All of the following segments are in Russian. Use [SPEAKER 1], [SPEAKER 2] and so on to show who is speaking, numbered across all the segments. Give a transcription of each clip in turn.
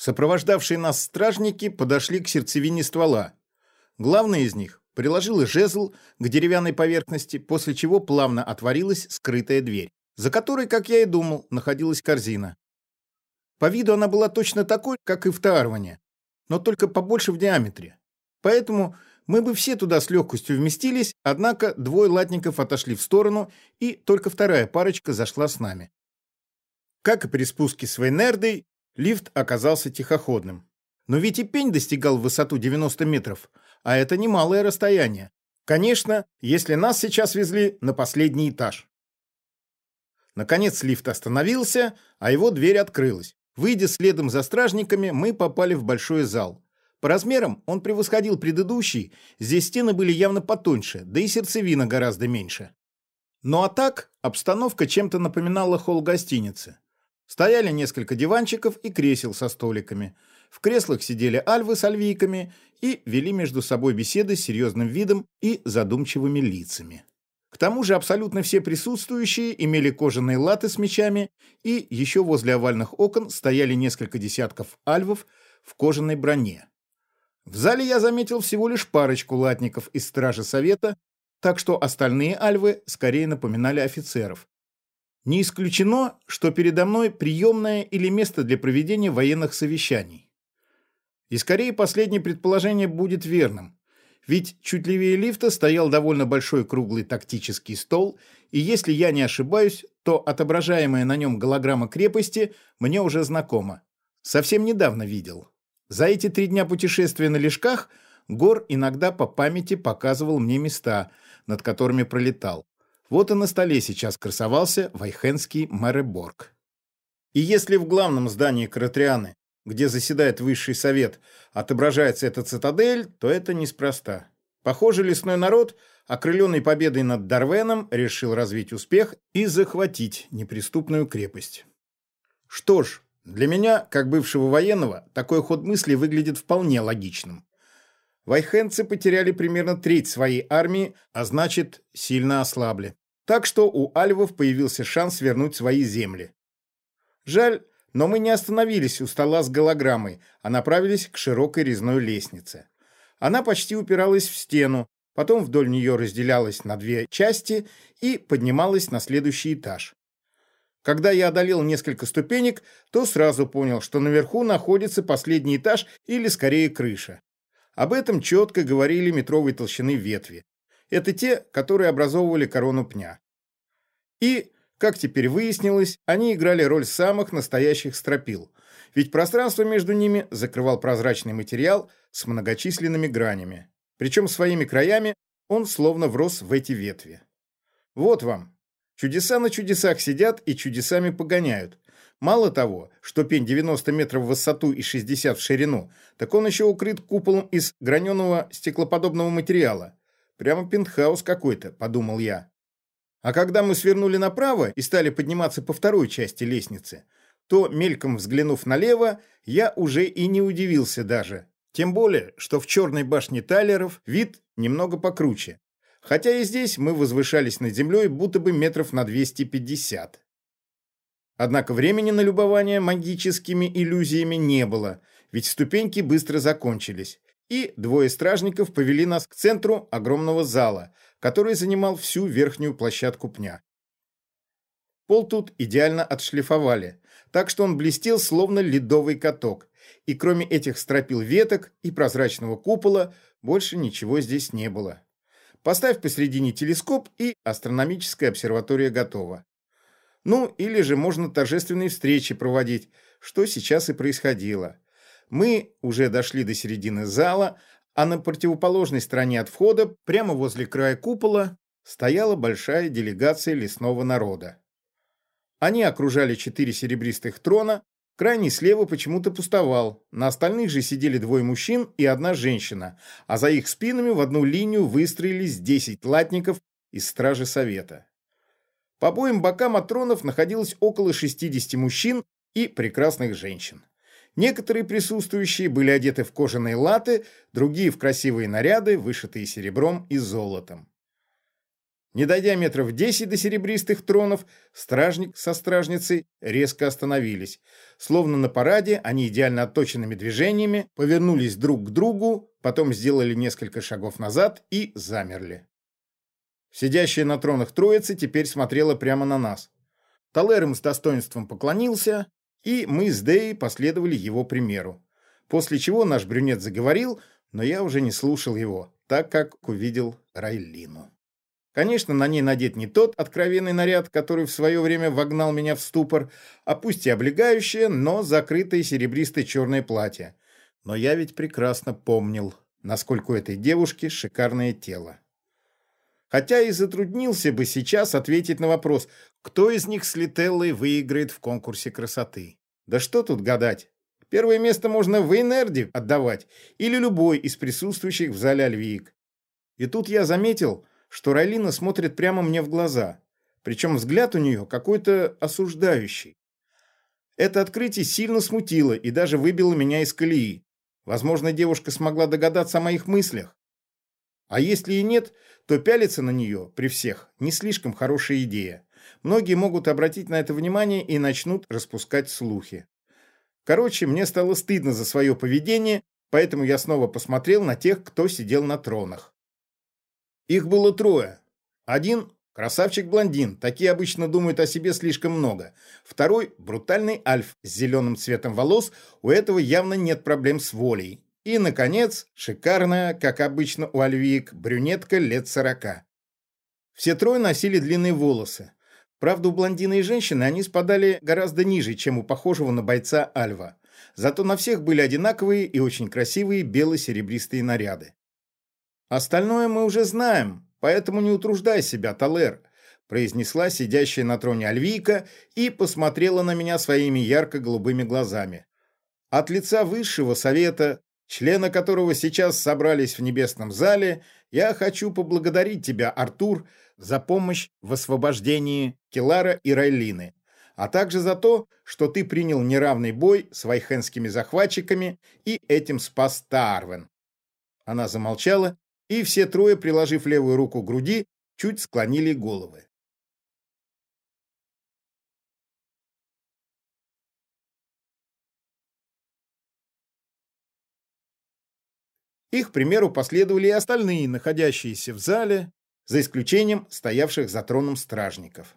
[SPEAKER 1] Сопровождавшие нас стражники подошли к сердцевине ствола. Главный из них приложил жезл к деревянной поверхности, после чего плавно отворилась скрытая дверь, за которой, как я и думал, находилась корзина. По виду она была точно такой, как и в Таарване, но только побольше в диаметре. Поэтому мы бы все туда с легкостью вместились, однако двое латников отошли в сторону, и только вторая парочка зашла с нами. Как и при спуске с Вейнердой, лифт оказался тихоходным. Но ведь и пень достигал высоту 90 метров, а это немалое расстояние. Конечно, если нас сейчас везли на последний этаж. Наконец лифт остановился, а его дверь открылась. Выйдя следом за стражниками, мы попали в большой зал. По размерам он превосходил предыдущий, здесь стены были явно потоньше, да и сердцевина гораздо меньше. Ну а так, обстановка чем-то напоминала холл гостиницы. Стояли несколько диванчиков и кресел со столиками. В креслах сидели альвы с альвийками и вели между собой беседы с серьезным видом и задумчивыми лицами. К тому же абсолютно все присутствующие имели кожаные латы с мечами, и еще возле овальных окон стояли несколько десятков альвов в кожаной броне. В зале я заметил всего лишь парочку латников из Стражи Совета, так что остальные альвы скорее напоминали офицеров. Не исключено, что передо мной приемное или место для проведения военных совещаний. И скорее последнее предположение будет верным. Ведь чуть левее лифта стоял довольно большой круглый тактический стол, и если я не ошибаюсь, то отображаемая на нем голограмма крепости мне уже знакома. Совсем недавно видел. За эти три дня путешествия на лежках Гор иногда по памяти показывал мне места, над которыми пролетал. Вот и на столе сейчас красовался Вайхенский Мэреборг. И если в главном здании Каратрианы где заседает высший совет, отображается эта цитадель, то это неспроста. Похоже, лесной народ, окрыленный победой над Дарвеном, решил развить успех и захватить неприступную крепость. Что ж, для меня, как бывшего военного, такой ход мысли выглядит вполне логичным. Вайхенцы потеряли примерно треть своей армии, а значит, сильно ослабли. Так что у альвов появился шанс вернуть свои земли. Жаль, но мы не остановились у стола с голограммой, а направились к широкой резной лестнице. Она почти упиралась в стену, потом вдоль нее разделялась на две части и поднималась на следующий этаж. Когда я одолел несколько ступенек, то сразу понял, что наверху находится последний этаж или, скорее, крыша. Об этом четко говорили метровой толщины ветви. Это те, которые образовывали корону пня. И как теперь выяснилось, они играли роль самых настоящих стропил, ведь пространство между ними закрывал прозрачный материал с многочисленными гранями. Причем своими краями он словно врос в эти ветви. Вот вам. Чудеса на чудесах сидят и чудесами погоняют. Мало того, что пень 90 метров в высоту и 60 в ширину, так он еще укрыт куполом из граненого стеклоподобного материала. Прямо пентхаус какой-то, подумал я. А когда мы свернули направо и стали подниматься по второй части лестницы, то, мельком взглянув налево, я уже и не удивился даже. Тем более, что в черной башне Тайлеров вид немного покруче. Хотя и здесь мы возвышались над землей будто бы метров на 250. Однако времени на любование магическими иллюзиями не было, ведь ступеньки быстро закончились, и двое стражников повели нас к центру огромного зала, который занимал всю верхнюю площадку пня. Пол тут идеально отшлифовали, так что он блестел словно ледовый каток, и кроме этих стропил веток и прозрачного купола больше ничего здесь не было. Поставь посередине телескоп, и астрономическая обсерватория готова. Ну, или же можно торжественные встречи проводить, что сейчас и происходило. Мы уже дошли до середины зала, а на противоположной стороне от входа, прямо возле края купола, стояла большая делегация лесного народа. Они окружали четыре серебристых трона, крайний слева почему-то пустовал, на остальных же сидели двое мужчин и одна женщина, а за их спинами в одну линию выстроились десять латников из Стражи Совета. По обоим бокам от тронов находилось около 60 мужчин и прекрасных женщин. Некоторые присутствующие были одеты в кожаные латы, другие в красивые наряды, вышитые серебром и золотом. Не дойдя метров десять до серебристых тронов, стражник со стражницей резко остановились. Словно на параде, они идеально отточенными движениями повернулись друг к другу, потом сделали несколько шагов назад и замерли. Сидящая на тронах троица теперь смотрела прямо на нас. Талер с достоинством поклонился, и мы с Дей последовали его примеру. После чего наш брюнет заговорил, но я уже не слушал его, так как увидел Райлину. Конечно, на ней надет не тот откровенный наряд, который в свое время вогнал меня в ступор, а пусть и облегающее, но закрытое серебристое черное платье. Но я ведь прекрасно помнил, насколько у этой девушки шикарное тело. Хотя и затруднился бы сейчас ответить на вопрос, кто из них с Лителлой выиграет в конкурсе красоты. Да что тут гадать? Первое место можно в Эйнерде отдавать или любой из присутствующих в зале Альвиик. И тут я заметил, что Райлина смотрит прямо мне в глаза. Причем взгляд у нее какой-то осуждающий. Это открытие сильно смутило и даже выбило меня из колеи. Возможно, девушка смогла догадаться о моих мыслях. А если и нет, то пялиться на нее при всех не слишком хорошая идея. Многие могут обратить на это внимание и начнут распускать слухи. Короче, мне стало стыдно за свое поведение, поэтому я снова посмотрел на тех, кто сидел на тронах. Их было трое. Один – красавчик-блондин, такие обычно думают о себе слишком много. Второй – брутальный альф с зеленым цветом волос, у этого явно нет проблем с волей. И, наконец, шикарная, как обычно у альвиек, брюнетка лет сорока. Все трое носили длинные волосы. Правда, у блондина и женщины они спадали гораздо ниже, чем у похожего на бойца Альва. Зато на всех были одинаковые и очень красивые бело-серебристые наряды. «Остальное мы уже знаем, поэтому не утруждай себя, Талер», произнесла сидящая на троне Альвийка и посмотрела на меня своими ярко-голубыми глазами. От лица высшего совета, члена которого сейчас собрались в небесном зале, я хочу поблагодарить тебя, Артур, за помощь в освобождении Келара и Райлины, а также за то, что ты принял неравный бой с вайхенскими захватчиками и этим спас Таарвен. Она замолчала и все трое, приложив левую руку к груди, чуть склонили головы. Их примеру последовали и остальные, находящиеся в зале, за исключением стоявших за троном стражников.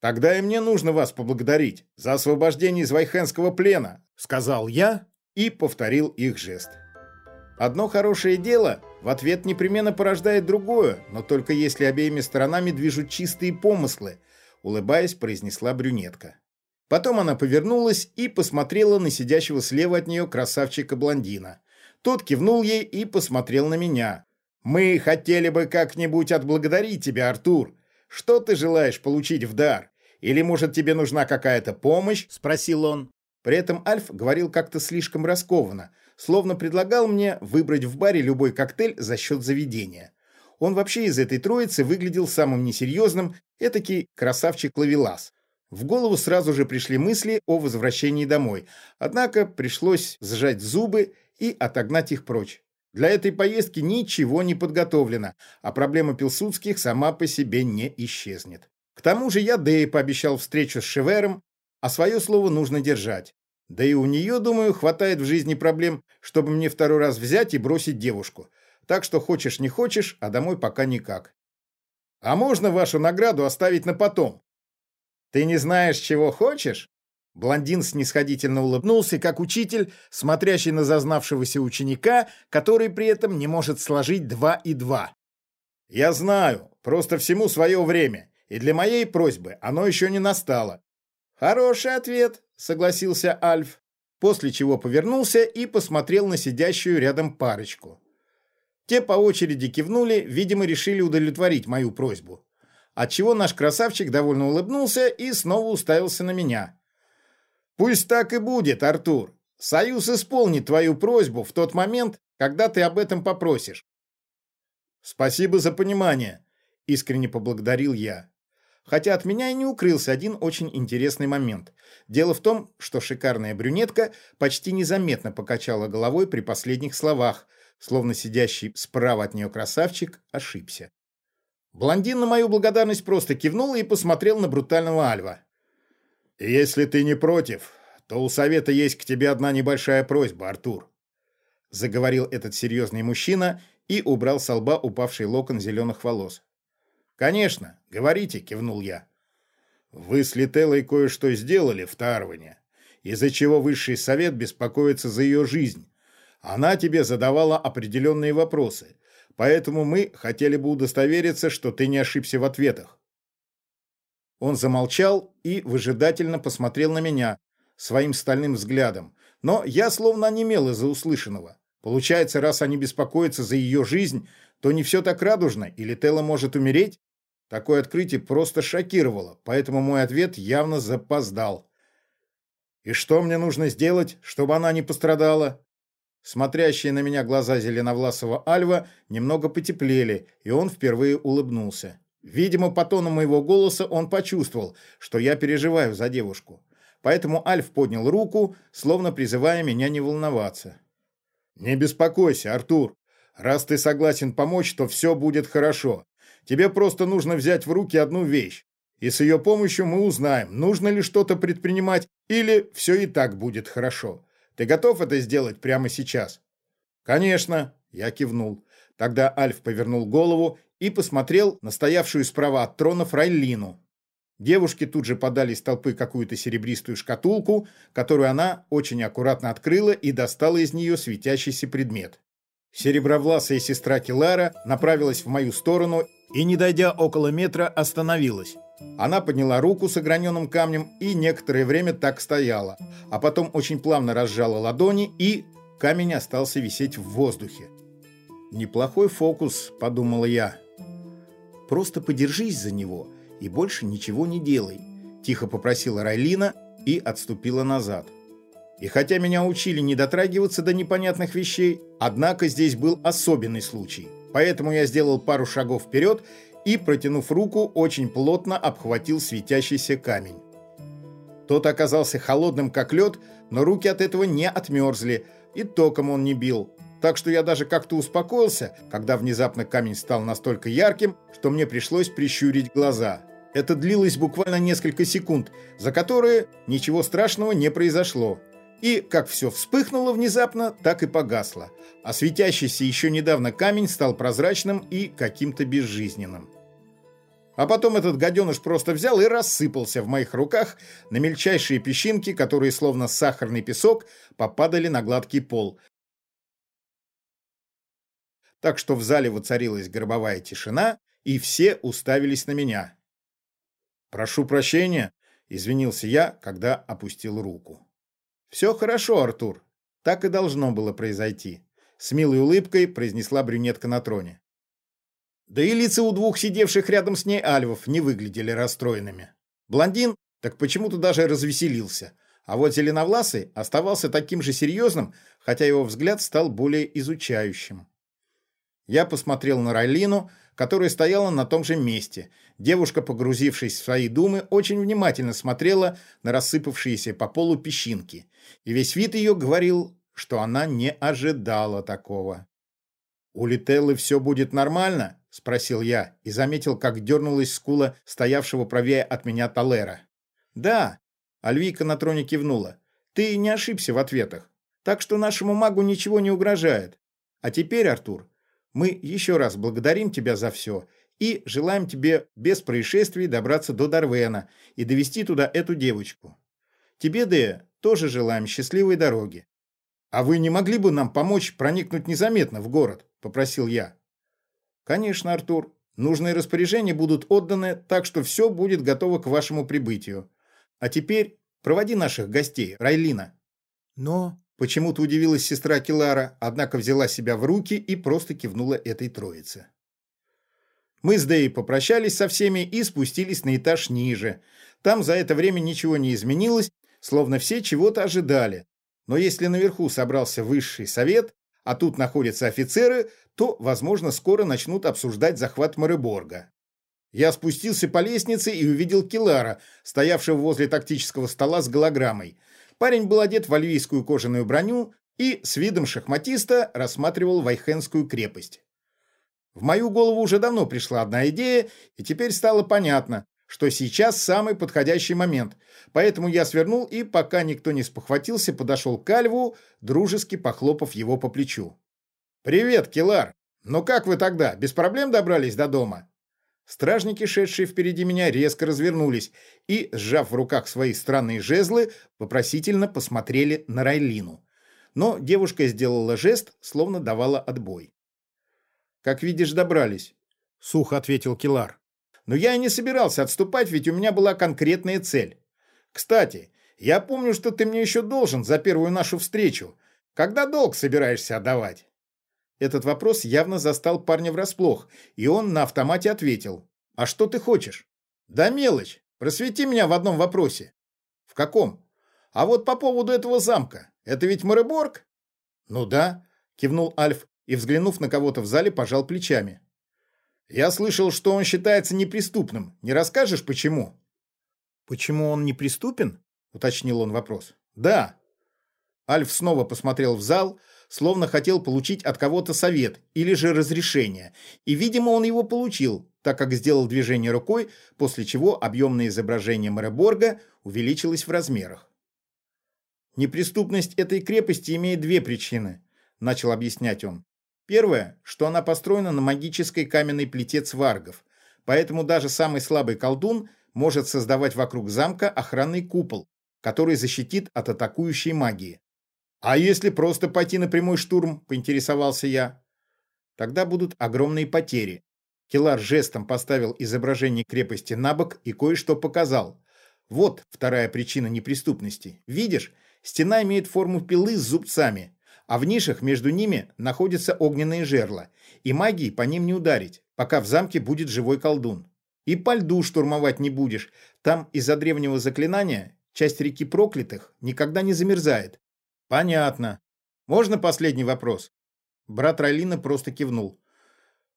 [SPEAKER 1] «Тогда и мне нужно вас поблагодарить за освобождение из Вайхенского плена», сказал я и повторил их жест. Одно хорошее дело в ответ непременно порождает другое, но только если обеими сторонами движут чистые помыслы, улыбаясь, произнесла брюнетка. Потом она повернулась и посмотрела на сидящего слева от нее красавчика-блондина. Тот кивнул ей и посмотрел на меня. «Мы хотели бы как-нибудь отблагодарить тебя, Артур. Что ты желаешь получить в дар? Или, может, тебе нужна какая-то помощь?» – спросил он. При этом Альф говорил как-то слишком раскованно, словно предлагал мне выбрать в баре любой коктейль за счет заведения. Он вообще из этой троицы выглядел самым несерьезным, этакий красавчик-ловелас. В голову сразу же пришли мысли о возвращении домой, однако пришлось сжать зубы и отогнать их прочь. Для этой поездки ничего не подготовлено, а проблема Пилсудских сама по себе не исчезнет. К тому же я Дэй пообещал встречу с Шевером, а свое слово нужно держать. Да и у нее, думаю, хватает в жизни проблем, чтобы мне второй раз взять и бросить девушку. Так что хочешь не хочешь, а домой пока никак. А можно вашу награду оставить на потом? Ты не знаешь, чего хочешь? Блондин снисходительно улыбнулся, как учитель, смотрящий на зазнавшегося ученика, который при этом не может сложить два и два. «Я знаю, просто всему свое время, и для моей просьбы оно еще не настало». «Хороший ответ», согласился Альф, после чего повернулся и посмотрел на сидящую рядом парочку. Те по очереди кивнули, видимо, решили удовлетворить мою просьбу. Отчего наш красавчик довольно улыбнулся и снова уставился на меня. «Пусть так и будет, Артур. Союз исполнит твою просьбу в тот момент, когда ты об этом попросишь». «Спасибо за понимание», — искренне поблагодарил я. Хотя от меня и не укрылся один очень интересный момент. Дело в том, что шикарная брюнетка почти незаметно покачала головой при последних словах, словно сидящий справа от нее красавчик ошибся. Блондин на мою благодарность просто кивнул и посмотрел на брутального Альва. «Если ты не против, то у совета есть к тебе одна небольшая просьба, Артур», заговорил этот серьезный мужчина и убрал с лба упавший локон зеленых волос. «Конечно, говорите», — кивнул я. «Вы с Лителлой кое-что сделали в Тарване, из-за чего высший совет беспокоится за ее жизнь. Она тебе задавала определенные вопросы, поэтому мы хотели бы удостовериться, что ты не ошибся в ответах». Он замолчал и выжидательно посмотрел на меня своим стальным взглядом, но я словно онемел из-за услышанного. Получается, раз они беспокоятся за ее жизнь, то не все так радужно, или Телла может умереть? Такое открытие просто шокировало, поэтому мой ответ явно запоздал. «И что мне нужно сделать, чтобы она не пострадала?» Смотрящие на меня глаза зеленовласого Альва немного потеплели, и он впервые улыбнулся. Видимо, по тону моего голоса он почувствовал, что я переживаю за девушку. Поэтому Альф поднял руку, словно призывая меня не волноваться. «Не беспокойся, Артур. Раз ты согласен помочь, то все будет хорошо. Тебе просто нужно взять в руки одну вещь. И с ее помощью мы узнаем, нужно ли что-то предпринимать или все и так будет хорошо. Ты готов это сделать прямо сейчас?» «Конечно», — я кивнул. Тогда Альф повернул голову и посмотрел на стоявшую справа от трона Фрайлину. Девушки тут же подали из толпы какую-то серебристую шкатулку, которую она очень аккуратно открыла и достала из нее светящийся предмет. Серебровласая сестра Килара направилась в мою сторону и, не дойдя около метра, остановилась. Она подняла руку с ограненным камнем и некоторое время так стояла, а потом очень плавно разжала ладони, и камень остался висеть в воздухе. «Неплохой фокус», — подумала я. «Просто подержись за него», — и больше ничего не делай», – тихо попросила Райлина и отступила назад. И хотя меня учили не дотрагиваться до непонятных вещей, однако здесь был особенный случай. Поэтому я сделал пару шагов вперед и, протянув руку, очень плотно обхватил светящийся камень. Тот оказался холодным, как лед, но руки от этого не отмерзли, и током он не бил. Так что я даже как-то успокоился, когда внезапно камень стал настолько ярким, что мне пришлось прищурить глаза. Это длилось буквально несколько секунд, за которые ничего страшного не произошло. И как все вспыхнуло внезапно, так и погасло. А светящийся еще недавно камень стал прозрачным и каким-то безжизненным. А потом этот гаденыш просто взял и рассыпался в моих руках на мельчайшие песчинки, которые словно сахарный песок попадали на гладкий пол. Так что в зале воцарилась гробовая тишина, и все уставились на меня. «Прошу прощения», — извинился я, когда опустил руку. «Все хорошо, Артур. Так и должно было произойти», — с милой улыбкой произнесла брюнетка на троне. Да и лица у двух сидевших рядом с ней альвов не выглядели расстроенными. Блондин так почему-то даже развеселился, а вот зеленовласый оставался таким же серьезным, хотя его взгляд стал более изучающим. Я посмотрел на Райлину, которая стояла на том же месте. Девушка, погрузившись в свои думы, очень внимательно смотрела на рассыпавшиеся по полу песчинки. И весь вид ее говорил, что она не ожидала такого. «У Лителлы все будет нормально?» – спросил я и заметил, как дернулась скула стоявшего правее от меня Талера. «Да», – Альвийка на троне кивнула. «Ты не ошибся в ответах. Так что нашему магу ничего не угрожает. А теперь, Артур, мы еще раз благодарим тебя за все и желаем тебе без происшествий добраться до Дарвена и довести туда эту девочку. Тебе, Дея, тоже желаем счастливой дороги. А вы не могли бы нам помочь проникнуть незаметно в город? Попросил я. Конечно, Артур. Нужные распоряжения будут отданы, так что все будет готово к вашему прибытию. А теперь проводи наших гостей, Райлина. Но Почему-то удивилась сестра Килара, однако взяла себя в руки и просто кивнула этой троице. Мы с Дэй попрощались со всеми и спустились на этаж ниже. Там за это время ничего не изменилось, словно все чего-то ожидали. Но если наверху собрался высший совет, а тут находятся офицеры, то, возможно, скоро начнут обсуждать захват Мореборга. Я спустился по лестнице и увидел Килара, стоявшего возле тактического стола с голограммой – Парень был одет в альвийскую кожаную броню и с видом шахматиста рассматривал Вайхенскую крепость. В мою голову уже давно пришла одна идея, и теперь стало понятно, что сейчас самый подходящий момент. Поэтому я свернул и, пока никто не спохватился, подошел к Альву, дружески похлопав его по плечу. «Привет, Килар! Ну как вы тогда, без проблем добрались до дома?» Стражники, шедшие впереди меня, резко развернулись и, сжав в руках свои странные жезлы, вопросительно посмотрели на Райлину. Но девушка сделала жест, словно давала отбой. «Как видишь, добрались», — сухо ответил Килар. «Но я и не собирался отступать, ведь у меня была конкретная цель. Кстати, я помню, что ты мне еще должен за первую нашу встречу. Когда долг собираешься отдавать?» Этот вопрос явно застал парня врасплох, и он на автомате ответил. «А что ты хочешь?» «Да мелочь. Просвети меня в одном вопросе». «В каком?» «А вот по поводу этого замка. Это ведь Мореборг?» «Ну да», — кивнул Альф и, взглянув на кого-то в зале, пожал плечами. «Я слышал, что он считается неприступным. Не расскажешь, почему?» «Почему он неприступен?» — уточнил он вопрос. «Да». Альф снова посмотрел в зал, — словно хотел получить от кого-то совет или же разрешение, и, видимо, он его получил, так как сделал движение рукой, после чего объемное изображение Мэреборга увеличилось в размерах. «Неприступность этой крепости имеет две причины», – начал объяснять он. Первое, что она построена на магической каменной плите цваргов, поэтому даже самый слабый колдун может создавать вокруг замка охранный купол, который защитит от атакующей магии. «А если просто пойти на прямой штурм?» – поинтересовался я. «Тогда будут огромные потери». Келар жестом поставил изображение крепости на бок и кое-что показал. Вот вторая причина неприступности. Видишь, стена имеет форму пилы с зубцами, а в нишах между ними находятся огненные жерла, и магии по ним не ударить, пока в замке будет живой колдун. И по льду штурмовать не будешь, там из-за древнего заклинания часть реки проклятых никогда не замерзает, Понятно. Можно последний вопрос? Брат Райлина просто кивнул.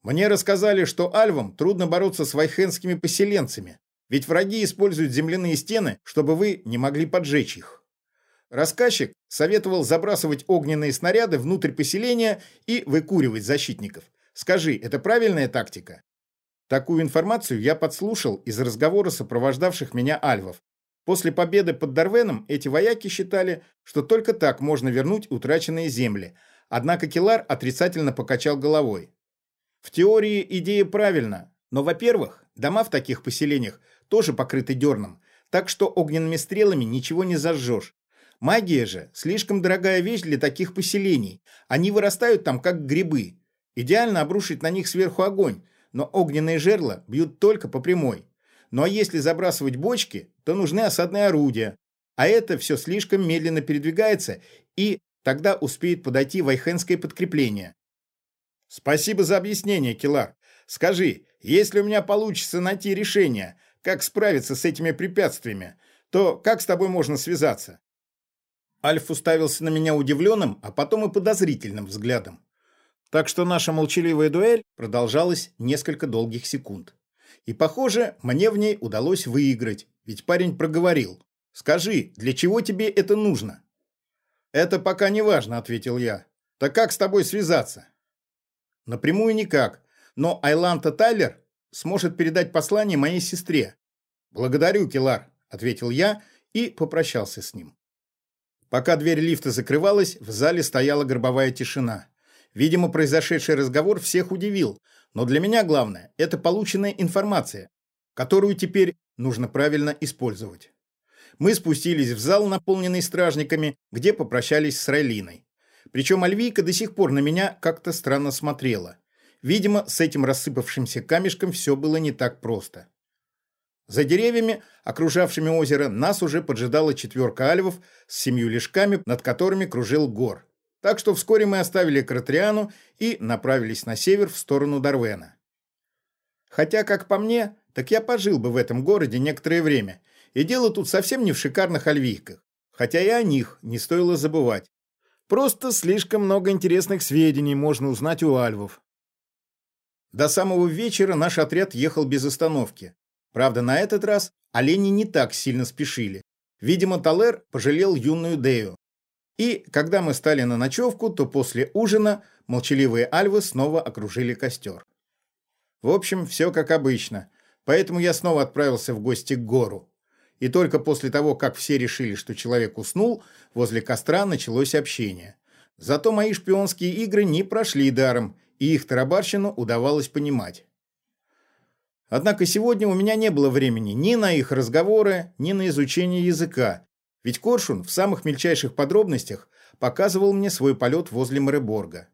[SPEAKER 1] Мне рассказали, что альвам трудно бороться с вайхенскими поселенцами, ведь враги используют земляные стены, чтобы вы не могли поджечь их. Рассказчик советовал забрасывать огненные снаряды внутрь поселения и выкуривать защитников. Скажи, это правильная тактика? Такую информацию я подслушал из разговора сопровождавших меня альвов, После победы под Дарвеном эти вояки считали, что только так можно вернуть утраченные земли, однако Келар отрицательно покачал головой. В теории идея правильна, но, во-первых, дома в таких поселениях тоже покрыты дерном, так что огненными стрелами ничего не зажжешь. Магия же слишком дорогая вещь для таких поселений, они вырастают там как грибы. Идеально обрушить на них сверху огонь, но огненные жерла бьют только по прямой. Ну а если забрасывать бочки, то нужны осадные орудия. А это все слишком медленно передвигается, и тогда успеет подойти вайхенское подкрепление. Спасибо за объяснение, Килар. Скажи, если у меня получится найти решение, как справиться с этими препятствиями, то как с тобой можно связаться? Альф уставился на меня удивленным, а потом и подозрительным взглядом. Так что наша молчаливая дуэль продолжалась несколько долгих секунд. И, похоже, мне в ней удалось выиграть, ведь парень проговорил. «Скажи, для чего тебе это нужно?» «Это пока не важно», — ответил я. «Так как с тобой связаться?» «Напрямую никак, но Айланта Тайлер сможет передать послание моей сестре». «Благодарю, Келар», — ответил я и попрощался с ним. Пока дверь лифта закрывалась, в зале стояла гробовая тишина. Видимо, произошедший разговор всех удивил, но для меня главное – это полученная информация, которую теперь нужно правильно использовать. Мы спустились в зал, наполненный стражниками, где попрощались с Райлиной. Причем Альвийка до сих пор на меня как-то странно смотрела. Видимо, с этим рассыпавшимся камешком все было не так просто. За деревьями, окружавшими озеро, нас уже поджидала четверка альвов с семью лешками, над которыми кружил гор. Так что вскоре мы оставили Кратриану и направились на север в сторону Дарвена. Хотя, как по мне, так я пожил бы в этом городе некоторое время. И дело тут совсем не в шикарных альвийках. Хотя и о них не стоило забывать. Просто слишком много интересных сведений можно узнать у альвов. До самого вечера наш отряд ехал без остановки. Правда, на этот раз олени не так сильно спешили. Видимо, Талер пожалел юную Дею. И когда мы стали на ночевку, то после ужина молчаливые альвы снова окружили костер. В общем, все как обычно. Поэтому я снова отправился в гости к гору. И только после того, как все решили, что человек уснул, возле костра началось общение. Зато мои шпионские игры не прошли даром, и их тарабарщину удавалось понимать. Однако сегодня у меня не было времени ни на их разговоры, ни на изучение языка, ведь Коршун в самых мельчайших подробностях показывал мне свой полет возле Мореборга.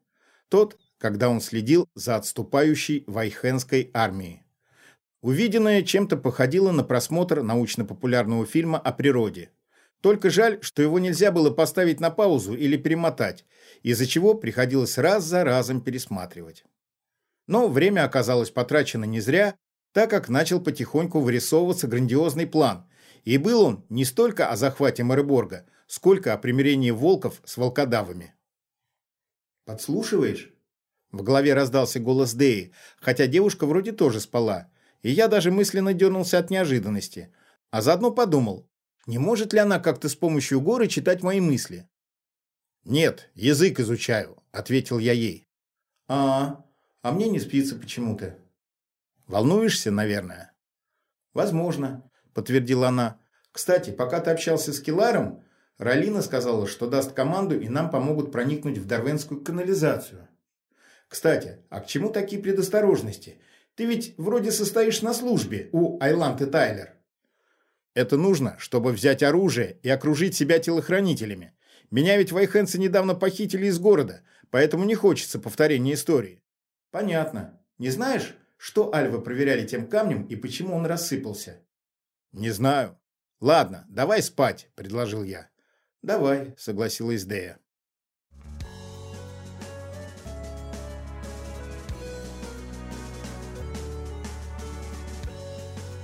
[SPEAKER 1] Тот, когда он следил за отступающей Вайхенской армией. Увиденное чем-то походило на просмотр научно-популярного фильма о природе. Только жаль, что его нельзя было поставить на паузу или перемотать, из-за чего приходилось раз за разом пересматривать. Но время оказалось потрачено не зря, так как начал потихоньку вырисовываться грандиозный план, и был он не столько о захвате Мореборга, сколько о примирении волков с волкодавами. «Подслушиваешь?» В голове раздался голос Деи, хотя девушка вроде тоже спала, и я даже мысленно дернулся от неожиданности, а заодно подумал, не может ли она как-то с помощью горы читать мои мысли? «Нет, язык изучаю», — ответил я ей. «А, а мне не спится почему-то». «Волнуешься, наверное?» «Возможно», — подтвердила она. «Кстати, пока ты общался с Киларом, Ралина сказала, что даст команду и нам помогут проникнуть в Дарвенскую канализацию. Кстати, а к чему такие предосторожности? Ты ведь вроде состоишь на службе у Айланты Тайлер». Это нужно, чтобы взять оружие и окружить себя телохранителями. Меня ведь вайхенцы недавно похитили из города, поэтому не хочется повторения истории. Понятно. Не знаешь, что Альвы проверяли тем камнем и почему он рассыпался? Не знаю. Ладно, давай спать, предложил я. Давай, согласилась Дея.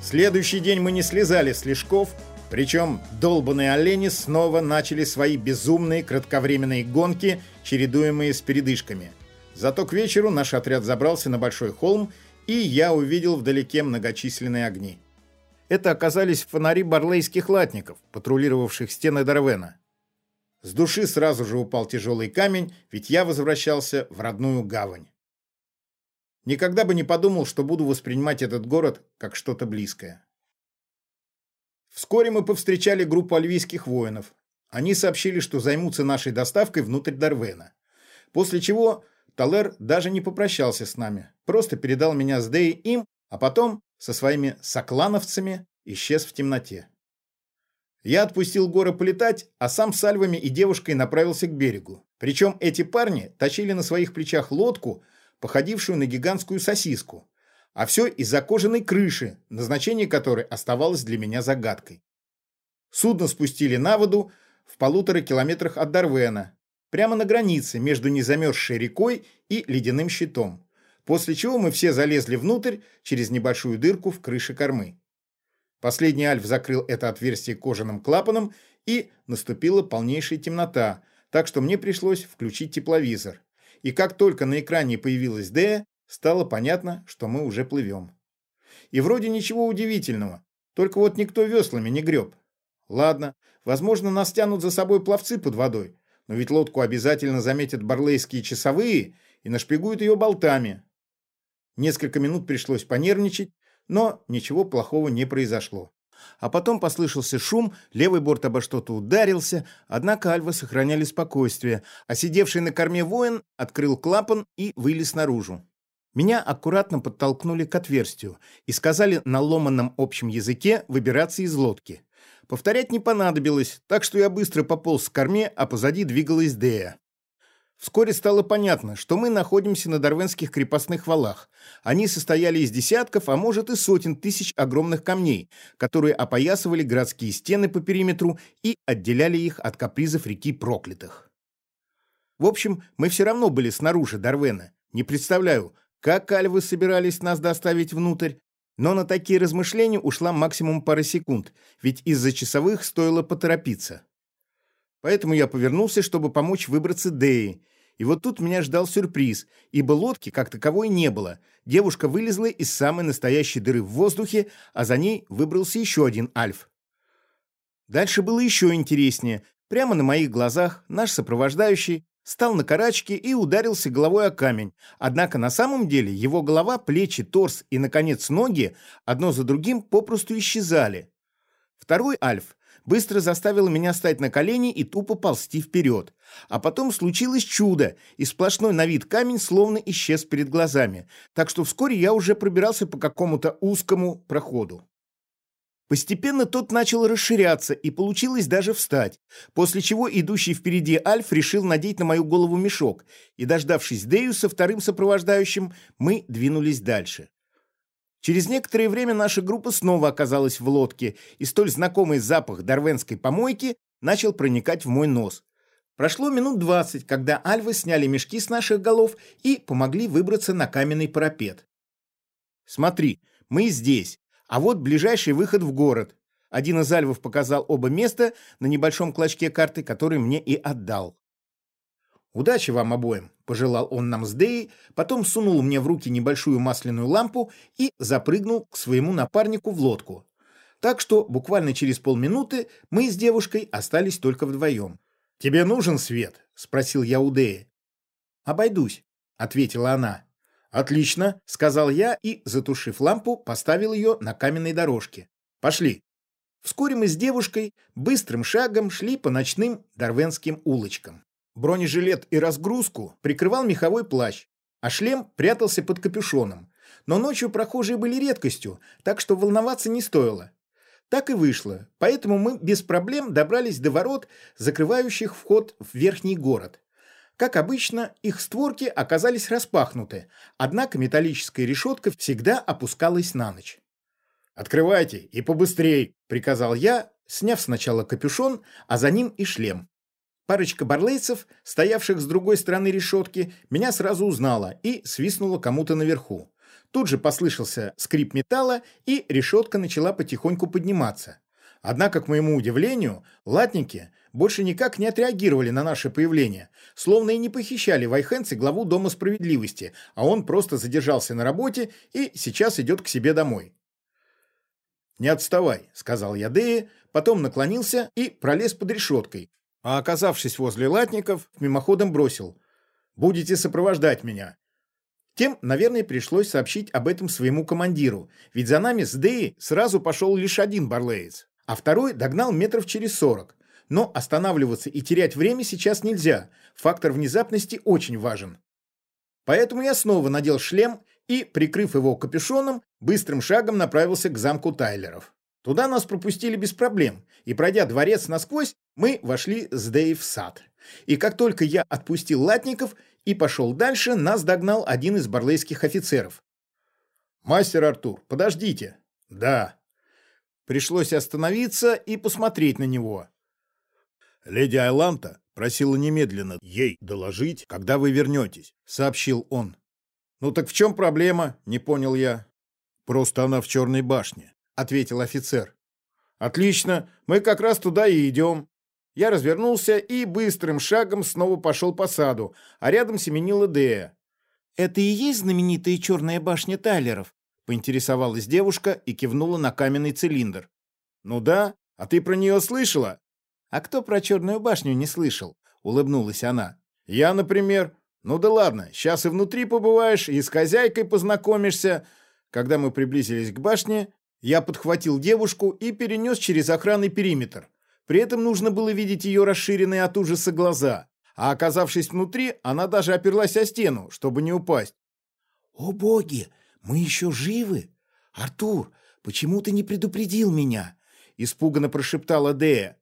[SPEAKER 1] Следующий день мы не слезали с лешков, причем долбанные олени снова начали свои безумные кратковременные гонки, чередуемые с передышками. Зато к вечеру наш отряд забрался на большой холм, и я увидел вдалеке многочисленные огни. Это оказались фонари барлейских латников, патрулировавших стены Дарвена. С души сразу же упал тяжелый камень, ведь я возвращался в родную гавань. Никогда бы не подумал, что буду воспринимать этот город как что-то близкое. Вскоре мы повстречали группу альвийских воинов. Они сообщили, что займутся нашей доставкой внутрь Дарвена. После чего Талер даже не попрощался с нами, просто передал меня с Дей им, а потом со своими соклановцами исчез в темноте. Я отпустил Гора полетать, а сам с Альвами и девушкой направился к берегу. Причем эти парни тащили на своих плечах лодку, походившую на гигантскую сосиску. А все из-за кожаной крыши, назначение которой оставалось для меня загадкой. Судно спустили на воду в полутора километрах от Дарвена, прямо на границе между незамерзшей рекой и ледяным щитом, после чего мы все залезли внутрь через небольшую дырку в крыше кормы. Последний Альф закрыл это отверстие кожаным клапаном, и наступила полнейшая темнота, так что мне пришлось включить тепловизор и как только на экране появилась Дея, стало понятно, что мы уже плывем. И вроде ничего удивительного, только вот никто веслами не греб. Ладно, возможно, нас тянут за собой пловцы под водой, но ведь лодку обязательно заметят барлейские часовые и нашпигуют ее болтами. Несколько минут пришлось понервничать, но ничего плохого не произошло. А потом послышался шум, левый борт обо что-то ударился, однако альвы сохраняли спокойствие, а сидевший на корме воин открыл клапан и вылез наружу. Меня аккуратно подтолкнули к отверстию и сказали на ломанном общем языке выбираться из лодки. Повторять не понадобилось, так что я быстро пополз к корме, а позади двигалась Дея. Вскоре стало понятно, что мы находимся на дарвенских крепостных валах. Они состояли из десятков, а может и сотен тысяч огромных камней, которые опоясывали городские стены по периметру и отделяли их от капризов реки проклятых. В общем, мы все равно были снаружи Дарвена. Не представляю, как альвы собирались нас доставить внутрь, но на такие размышления ушла максимум пара секунд, ведь из-за часовых стоило поторопиться. Поэтому я повернулся, чтобы помочь выбраться Деи. И вот тут меня ждал сюрприз, ибо лодки как таковой не было. Девушка вылезла из самой настоящей дыры в воздухе, а за ней выбрался еще один альф. Дальше было еще интереснее. Прямо на моих глазах наш сопровождающий стал на карачки и ударился головой о камень. Однако на самом деле его голова, плечи, торс и, наконец, ноги одно за другим попросту исчезали. Второй Альф быстро заставил меня стать на колени и тупо ползти вперед. А потом случилось чудо, и сплошной на вид камень словно исчез перед глазами. Так что вскоре я уже пробирался по какому-то узкому проходу. Постепенно тот начал расширяться, и получилось даже встать, после чего идущий впереди Альф решил надеть на мою голову мешок, и, дождавшись Дею со вторым сопровождающим, мы двинулись дальше. Через некоторое время наша группа снова оказалась в лодке, и столь знакомый запах дарвенской помойки начал проникать в мой нос. Прошло минут двадцать, когда альвы сняли мешки с наших голов и помогли выбраться на каменный парапет. «Смотри, мы здесь, а вот ближайший выход в город». Один из альвов показал оба места на небольшом клочке карты, который мне и отдал. «Удачи вам обоим!» — пожелал он нам с Деей, потом сунул мне в руки небольшую масляную лампу и запрыгнул к своему напарнику в лодку. Так что буквально через полминуты мы с девушкой остались только вдвоем. «Тебе нужен свет?» — спросил я у Деи. «Обойдусь», — ответила она. «Отлично», — сказал я и, затушив лампу, поставил ее на каменной дорожке. «Пошли». Вскоре мы с девушкой быстрым шагом шли по ночным дарвенским улочкам. Бронежилет и разгрузку прикрывал меховой плащ, а шлем прятался под капюшоном. Но ночью прохожие были редкостью, так что волноваться не стоило. Так и вышло, поэтому мы без проблем добрались до ворот, закрывающих вход в верхний город. Как обычно, их створки оказались распахнуты, однако металлическая решетка всегда опускалась на ночь. «Открывайте и побыстрей!» — приказал я, сняв сначала капюшон, а за ним и шлем. Парочка барлейцев, стоявших с другой стороны решетки, меня сразу узнала и свистнула кому-то наверху. Тут же послышался скрип металла, и решетка начала потихоньку подниматься. Однако, к моему удивлению, латники больше никак не отреагировали на наше появление, словно и не похищали Вайхенце главу Дома справедливости, а он просто задержался на работе и сейчас идет к себе домой. «Не отставай», — сказал я Дее, потом наклонился и пролез под решеткой, а оказавшись возле латников, мимоходом бросил «Будете сопровождать меня». Тем, наверное, пришлось сообщить об этом своему командиру, ведь за нами с Деи сразу пошел лишь один барлеец, а второй догнал метров через сорок. Но останавливаться и терять время сейчас нельзя, фактор внезапности очень важен. Поэтому я снова надел шлем и, прикрыв его капюшоном, быстрым шагом направился к замку Тайлеров. Туда нас пропустили без проблем, и, пройдя дворец насквозь, мы вошли с Дэй в сад. И как только я отпустил латников и пошел дальше, нас догнал один из барлейских офицеров. «Мастер Артур, подождите». «Да». Пришлось остановиться и посмотреть на него. «Леди Айланта просила немедленно ей доложить, когда вы вернетесь», — сообщил он. «Ну так в чем проблема?» — не понял я. «Просто она в черной башне. — ответил офицер. «Отлично, мы как раз туда и идем». Я развернулся и быстрым шагом снова пошел по саду, а рядом семенила Дея. «Это и есть знаменитая черная башня Тайлеров?» — поинтересовалась девушка и кивнула на каменный цилиндр. «Ну да, а ты про нее слышала?» «А кто про черную башню не слышал?» — улыбнулась она. «Я, например. Ну да ладно, сейчас и внутри побываешь, и с хозяйкой познакомишься». Когда мы приблизились к башне, я подхватил девушку и перенес через охранный периметр. При этом нужно было видеть ее расширенные от ужаса глаза. А оказавшись внутри, она даже оперлась о стену, чтобы не упасть. «О боги, мы еще живы? Артур, почему ты не предупредил меня?» Испуганно прошептала Дея.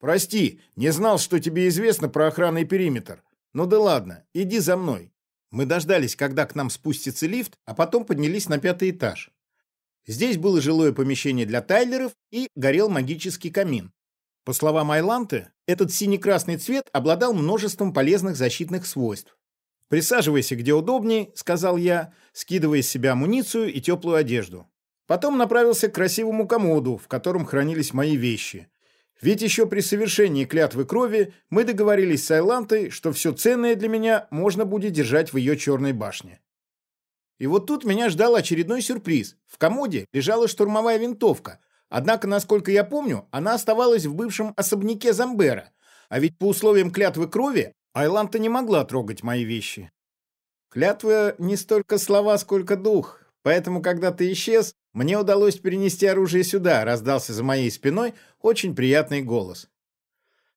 [SPEAKER 1] «Прости, не знал, что тебе известно про охранный периметр. Ну да ладно, иди за мной». Мы дождались, когда к нам спустится лифт, а потом поднялись на пятый этаж. Здесь было жилое помещение для тайлеров и горел магический камин. По словам Айланты, этот синий-красный цвет обладал множеством полезных защитных свойств. «Присаживайся где удобней», — сказал я, скидывая с себя амуницию и теплую одежду. Потом направился к красивому комоду, в котором хранились мои вещи. Ведь еще при совершении клятвы крови мы договорились с Айлантой, что все ценное для меня можно будет держать в ее черной башне. И вот тут меня ждал очередной сюрприз. В комоде лежала штурмовая винтовка. Однако, насколько я помню, она оставалась в бывшем особняке Замбера. А ведь по условиям клятвы крови Айланта не могла трогать мои вещи. Клятва не столько слова, сколько дух, поэтому, когда ты исчез, мне удалось перенести оружие сюда, раздался за моей спиной очень приятный голос.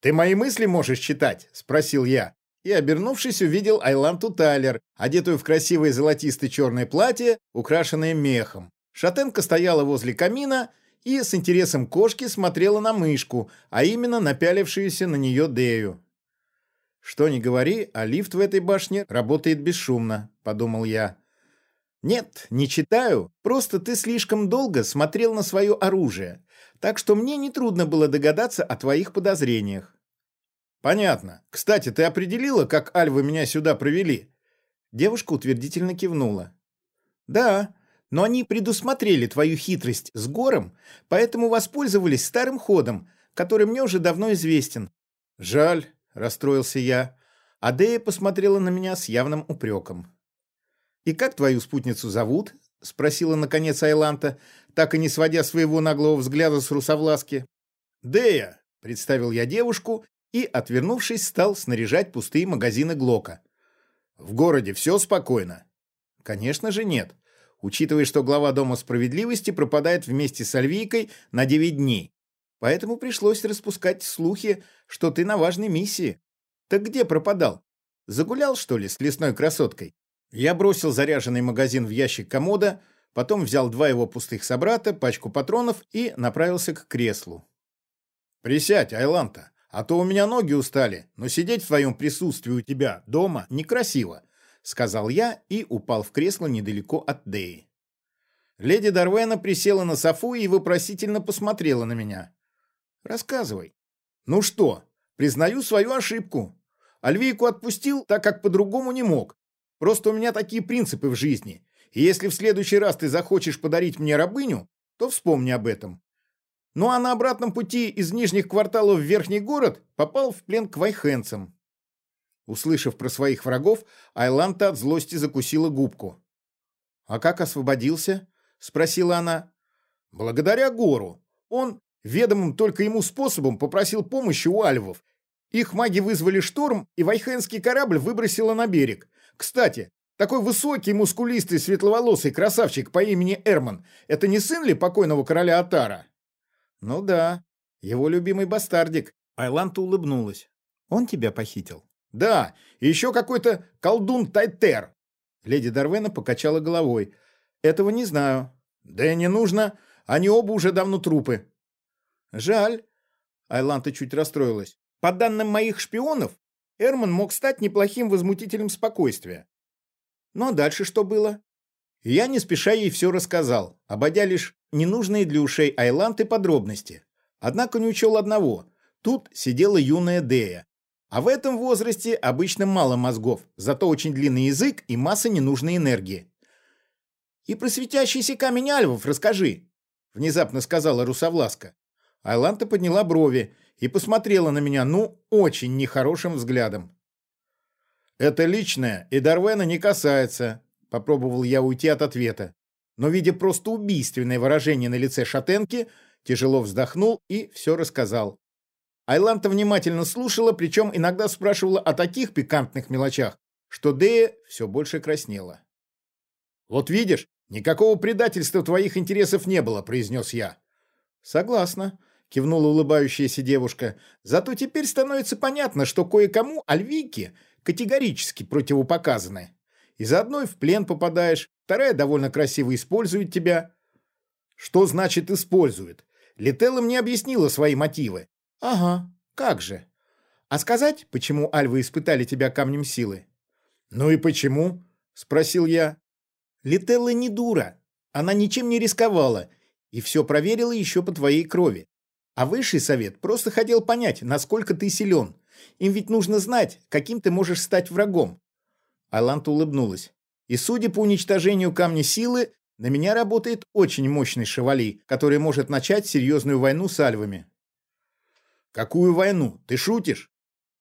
[SPEAKER 1] «Ты мои мысли можешь читать?» — спросил я. И, обернувшись, увидел Айланту Тайлер, одетую в красивое золотистое черное платье, украшенное мехом. Шатенка стояла возле камина и с интересом кошки смотрела на мышку, а именно напялившуюся на нее Дею. «Что ни говори, а лифт в этой башне работает бесшумно», — подумал я. «Нет, не читаю, просто ты слишком долго смотрел на свое оружие, так что мне нетрудно было догадаться о твоих подозрениях». «Понятно. Кстати, ты определила, как альвы меня сюда провели?» Девушка утвердительно кивнула. «Да, но они предусмотрели твою хитрость с гором, поэтому воспользовались старым ходом, который мне уже давно известен». «Жаль. — расстроился я. Адея посмотрела на меня с явным упреком. «И как твою спутницу зовут?» — спросила, наконец, Айланта, так и не сводя своего наглого взгляда с русовласки. «Дея!» — представил я девушку и, отвернувшись, стал снаряжать пустые магазины Глока. «В городе все спокойно?» «Конечно же нет, учитывая, что глава Дома справедливости пропадает вместе с Альвийкой на девять дней. Поэтому пришлось распускать слухи, что ты на важной миссии. Так где пропадал? Загулял, что ли, с лесной красоткой? Я бросил заряженный магазин в ящик комода, потом взял два его пустых собрата, пачку патронов и направился к креслу. «Присядь, Айланта, а то у меня ноги устали, но сидеть в твоем присутствии у тебя дома некрасиво», — сказал я и упал в кресло недалеко от Деи. Леди Дарвена присела на софу и вопросительно посмотрела на меня. Рассказывай. Ну что, признаю свою ошибку. Альвейку отпустил, так как по-другому не мог. Просто у меня такие принципы в жизни. И если в следующий раз ты захочешь подарить мне рабыню, то вспомни об этом. Ну а на обратном пути из нижних кварталов в верхний город попал в плен к вайхенцам. Услышав про своих врагов, Айланта от злости закусила губку. «А как освободился?» — спросила она. «Благодаря Гору. Он ведомым только ему способом попросил помощи у альвов. Их маги вызвали шторм, и вайхенский корабль выбросило на берег. Кстати, такой высокий, мускулистый, светловолосый красавчик по имени Эрман – это не сын ли покойного короля Атара? Ну да, его любимый бастардик. Айланта улыбнулась. Он тебя похитил? Да, еще какой-то колдун Тайтер. Леди Дарвена покачала головой. Этого не знаю. Да и не нужно. Они оба уже давно трупы. Жаль. Айланта чуть расстроилась. По данным моих шпионов, Эрман мог стать неплохим возмутителем спокойствия. Ну а дальше что было? Я не спеша ей все рассказал, обойдя лишь ненужные для ушей Айланты подробности. Однако не учел одного. Тут сидела юная Дея. А в этом возрасте обычно мало мозгов, зато очень длинный язык и масса ненужной энергии. «И про светящийся камень альвов расскажи», — внезапно сказала Русовласка. Айланта подняла брови и посмотрела на меня, ну, очень нехорошим взглядом. «Это личное, и Дарвена не касается», — попробовал я уйти от ответа. Но, видя просто убийственное выражение на лице шатенки, тяжело вздохнул и все рассказал. Айланта внимательно слушала, причем иногда спрашивала о таких пикантных мелочах, что Дея все больше краснела. «Вот видишь, никакого предательства твоих интересов не было», — произнес я. «Согласна кивнула улыбающаяся девушка. Зато теперь становится понятно, что кое-кому альвийки категорически противопоказаны. Из одной в плен попадаешь, вторая довольно красиво использует тебя. Что значит использует? Летелла мне объяснила свои мотивы. Ага, как же. А сказать, почему альвы испытали тебя камнем силы? Ну и почему? Спросил я. Летелла не дура. Она ничем не рисковала и все проверила еще по твоей крови. А высший совет просто хотел понять, насколько ты силен. Им ведь нужно знать, каким ты можешь стать врагом. Айланта улыбнулась. И судя по уничтожению камня силы, на меня работает очень мощный шевали, который может начать серьезную войну с альвами. Какую войну? Ты шутишь?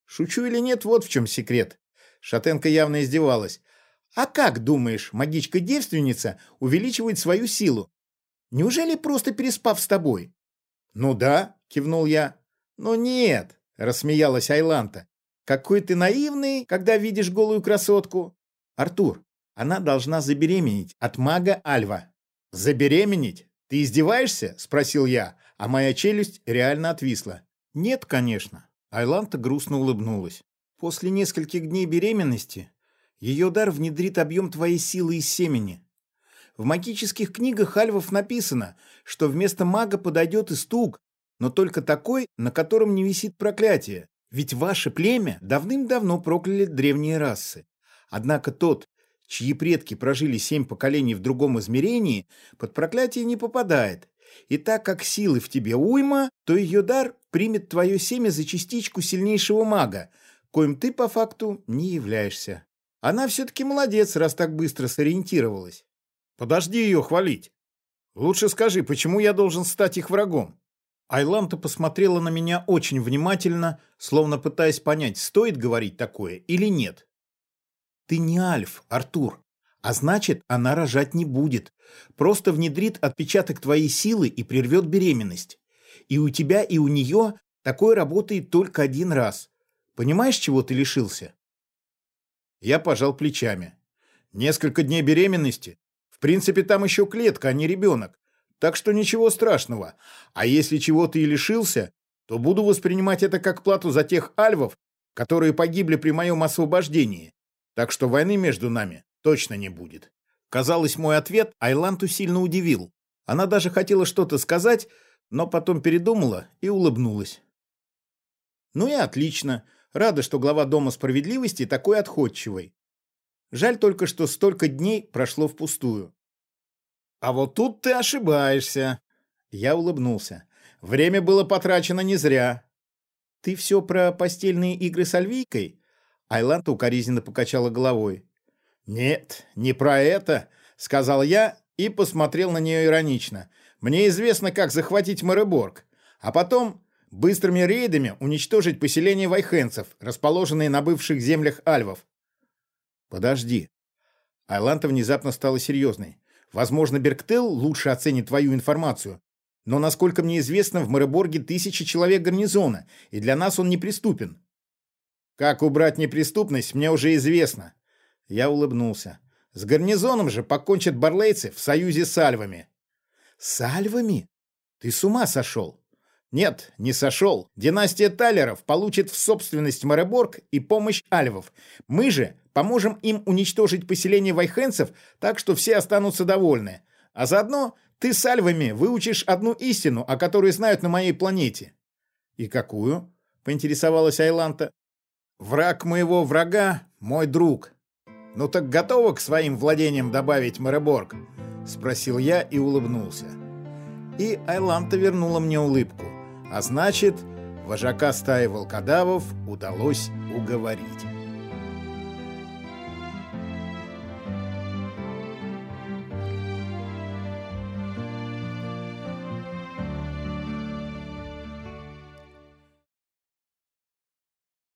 [SPEAKER 1] Шучу или нет, вот в чем секрет. Шатенка явно издевалась. А как, думаешь, магичка-девственница увеличивает свою силу? Неужели просто переспав с тобой? «Ну да», — кивнул я. «Ну нет», — рассмеялась Айланта. Какой ты наивный, когда видишь голую красотку. Артур, она должна забеременеть от мага Альва. Забеременеть? Ты издеваешься? Спросил я, а моя челюсть реально отвисла. Нет, конечно. Айланта грустно улыбнулась. После нескольких дней беременности ее дар внедрит объем твоей силы из семени. В магических книгах альвов написано, что вместо мага подойдет истук, но только такой, на котором не висит проклятие. Ведь ваше племя давным-давно прокляли древние расы. Однако тот, чьи предки прожили семь поколений в другом измерении, под проклятие не попадает. И так как силы в тебе уйма, то ее дар примет твое семя за частичку сильнейшего мага, коим ты по факту не являешься. Она все-таки молодец, раз так быстро сориентировалась. Подожди ее хвалить. Лучше скажи, почему я должен стать их врагом? Айланта посмотрела на меня очень внимательно, словно пытаясь понять, стоит говорить такое или нет. Ты не Альф, Артур, а значит, она рожать не будет. Просто внедрит отпечаток твоей силы и прервет беременность. И у тебя, и у нее такое работает только один раз. Понимаешь, чего ты лишился? Я пожал плечами. Несколько дней беременности? В принципе, там еще клетка, а не ребенок. Так что ничего страшного. А если чего-то и лишился, то буду воспринимать это как плату за тех альвов, которые погибли при моем освобождении. Так что войны между нами точно не будет. Казалось, мой ответ Айланту сильно удивил. Она даже хотела что-то сказать, но потом передумала и улыбнулась. Ну и отлично. Рада, что глава Дома справедливости такой отходчивый. Жаль только, что столько дней прошло впустую. А вот тут ты ошибаешься. Я улыбнулся. Время было потрачено не зря. Ты все про постельные игры с Альвийкой? Айланта укоризненно покачала головой. «Нет, не про это», — сказал я и посмотрел на нее иронично. «Мне известно, как захватить Мореборг, а потом быстрыми рейдами уничтожить поселение вайхенцев, расположенные на бывших землях альвов. Подожди. Айланта внезапно стала серьезной. Возможно, Берктел лучше оценит твою информацию, но, насколько мне известно, в Мореборге тысячи человек гарнизона, и для нас он неприступен. Как убрать неприступность, мне уже известно. Я улыбнулся. С гарнизоном же покончат барлейцы в союзе с альвами. С альвами? Ты с ума сошел? Нет, не сошел. Династия Талеров получит в собственность Мореборг и помощь альвов. Мы же поможем им уничтожить поселение вайхенцев, так что все останутся довольны. А заодно ты с альвами выучишь одну истину, о которой знают на моей планете. И какую? Поинтересовалась Айланта. Враг моего врага — мой друг. Ну так готова к своим владениям добавить Мореборг? Спросил я и улыбнулся. И Айланта вернула мне улыбку. А значит, вожака стаи волкодавов удалось уговорить.